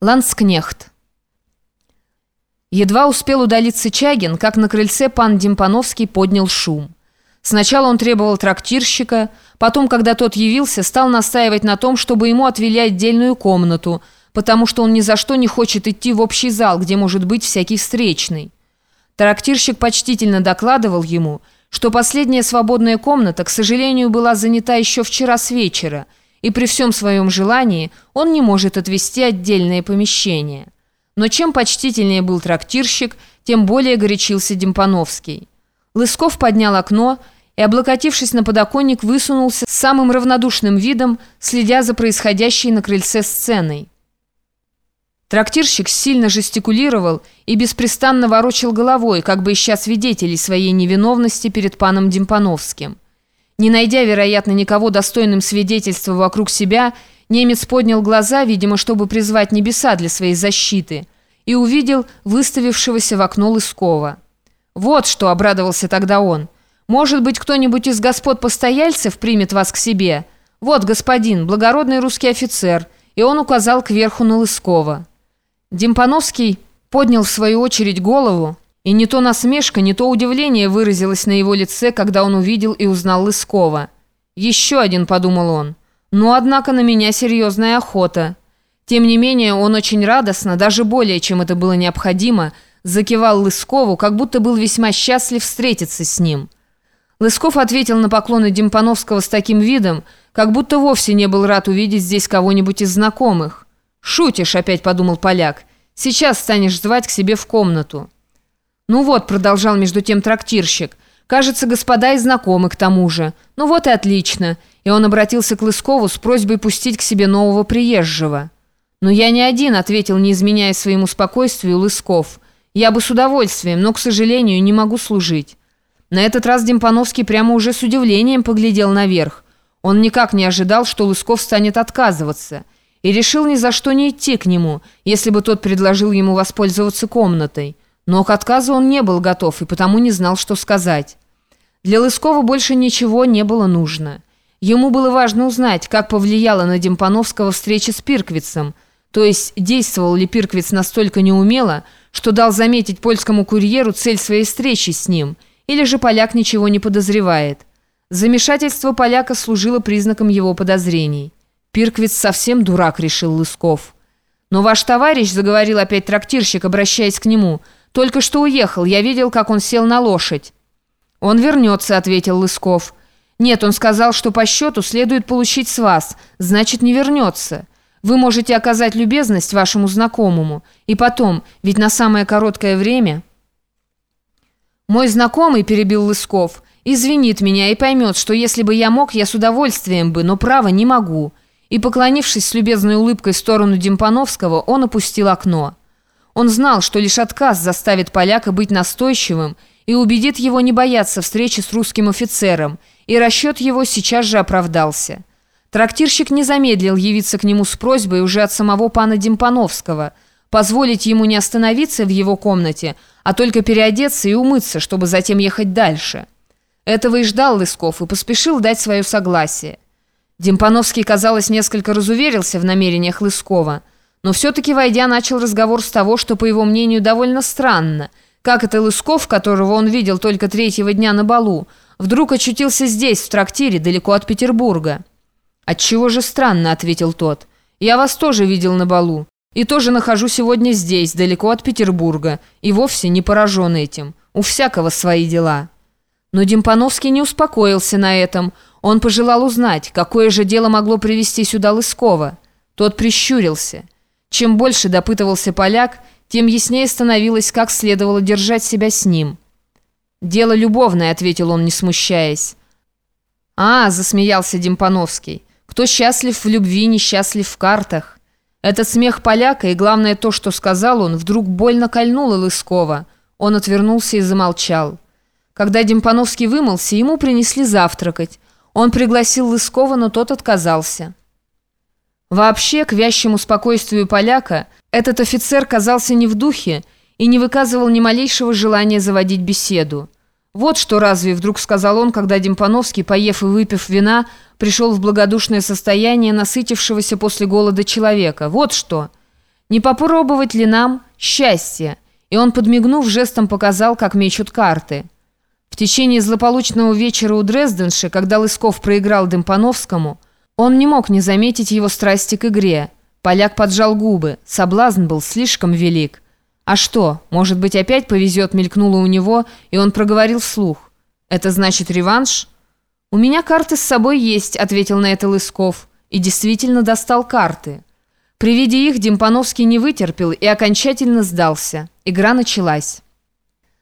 Ланскнехт. Едва успел удалиться Чагин, как на крыльце пан Демпановский поднял шум. Сначала он требовал трактирщика, потом, когда тот явился, стал настаивать на том, чтобы ему отвели отдельную комнату, потому что он ни за что не хочет идти в общий зал, где может быть всякий встречный. Трактирщик почтительно докладывал ему, что последняя свободная комната, к сожалению, была занята еще вчера с вечера – и при всем своем желании он не может отвести отдельное помещение. Но чем почтительнее был трактирщик, тем более горячился Демпановский. Лысков поднял окно и, облокотившись на подоконник, высунулся с самым равнодушным видом, следя за происходящей на крыльце сценой. Трактирщик сильно жестикулировал и беспрестанно ворочал головой, как бы ища свидетелей своей невиновности перед паном Демпановским. Не найдя, вероятно, никого достойным свидетельства вокруг себя, немец поднял глаза, видимо, чтобы призвать небеса для своей защиты, и увидел выставившегося в окно Лыскова. «Вот что!» — обрадовался тогда он. «Может быть, кто-нибудь из господ постояльцев примет вас к себе? Вот, господин, благородный русский офицер!» И он указал кверху на Лыскова. Демпановский поднял в свою очередь голову, и не то насмешка, не то удивление выразилось на его лице, когда он увидел и узнал Лыскова. «Еще один», — подумал он. «Ну, однако, на меня серьезная охота». Тем не менее, он очень радостно, даже более, чем это было необходимо, закивал Лыскову, как будто был весьма счастлив встретиться с ним. Лысков ответил на поклоны Демпановского с таким видом, как будто вовсе не был рад увидеть здесь кого-нибудь из знакомых. «Шутишь», — опять подумал поляк, — «сейчас станешь звать к себе в комнату». «Ну вот», — продолжал между тем трактирщик, «кажется, господа и знакомы к тому же. Ну вот и отлично». И он обратился к Лыскову с просьбой пустить к себе нового приезжего. «Но я не один», — ответил, не изменяя своему спокойствию, Лысков. «Я бы с удовольствием, но, к сожалению, не могу служить». На этот раз Демпановский прямо уже с удивлением поглядел наверх. Он никак не ожидал, что Лысков станет отказываться, и решил ни за что не идти к нему, если бы тот предложил ему воспользоваться комнатой. Но к отказу он не был готов и потому не знал, что сказать. Для Лыскова больше ничего не было нужно. Ему было важно узнать, как повлияла на Демпановского встреча с Пирквицем, то есть действовал ли Пирквиц настолько неумело, что дал заметить польскому курьеру цель своей встречи с ним, или же поляк ничего не подозревает. Замешательство поляка служило признаком его подозрений. Пирквиц совсем дурак, решил Лысков. Но ваш товарищ, заговорил опять трактирщик, обращаясь к нему – только что уехал, я видел, как он сел на лошадь». «Он вернется», — ответил Лысков. «Нет, он сказал, что по счету следует получить с вас, значит, не вернется. Вы можете оказать любезность вашему знакомому. И потом, ведь на самое короткое время...» «Мой знакомый», — перебил Лысков, — «извинит меня и поймет, что если бы я мог, я с удовольствием бы, но право не могу». И, поклонившись с любезной улыбкой в сторону Демпановского, он опустил окно. Он знал, что лишь отказ заставит поляка быть настойчивым и убедит его не бояться встречи с русским офицером, и расчет его сейчас же оправдался. Трактирщик не замедлил явиться к нему с просьбой уже от самого пана Демпановского, позволить ему не остановиться в его комнате, а только переодеться и умыться, чтобы затем ехать дальше. Этого и ждал Лысков и поспешил дать свое согласие. Демпановский, казалось, несколько разуверился в намерениях Лыскова – но все-таки, войдя, начал разговор с того, что, по его мнению, довольно странно. Как это Лысков, которого он видел только третьего дня на балу, вдруг очутился здесь, в трактире, далеко от Петербурга? «Отчего же странно?» — ответил тот. «Я вас тоже видел на балу. И тоже нахожу сегодня здесь, далеко от Петербурга, и вовсе не поражен этим. У всякого свои дела». Но Демпановский не успокоился на этом. Он пожелал узнать, какое же дело могло привести сюда Лыскова. Тот прищурился – чем больше допытывался поляк, тем яснее становилось, как следовало держать себя с ним. «Дело любовное», — ответил он, не смущаясь. «А», — засмеялся Демпановский, — «кто счастлив в любви, несчастлив в картах». Этот смех поляка и, главное, то, что сказал он, вдруг больно кольнуло Лыскова. Он отвернулся и замолчал. Когда Демпановский вымылся, ему принесли завтракать. Он пригласил Лыскова, но тот отказался. Вообще, к вящему спокойствию поляка, этот офицер казался не в духе и не выказывал ни малейшего желания заводить беседу. «Вот что разве», — вдруг сказал он, когда Демпановский, поев и выпив вина, пришел в благодушное состояние насытившегося после голода человека. «Вот что! Не попробовать ли нам счастье? И он, подмигнув, жестом показал, как мечут карты. В течение злополучного вечера у Дрезденши, когда Лысков проиграл Демпановскому, он не мог не заметить его страсти к игре. Поляк поджал губы, соблазн был слишком велик. «А что, может быть, опять повезет?» мелькнуло у него, и он проговорил вслух. «Это значит реванш?» «У меня карты с собой есть», — ответил на это Лысков, и действительно достал карты. При виде их Демпановский не вытерпел и окончательно сдался. Игра началась.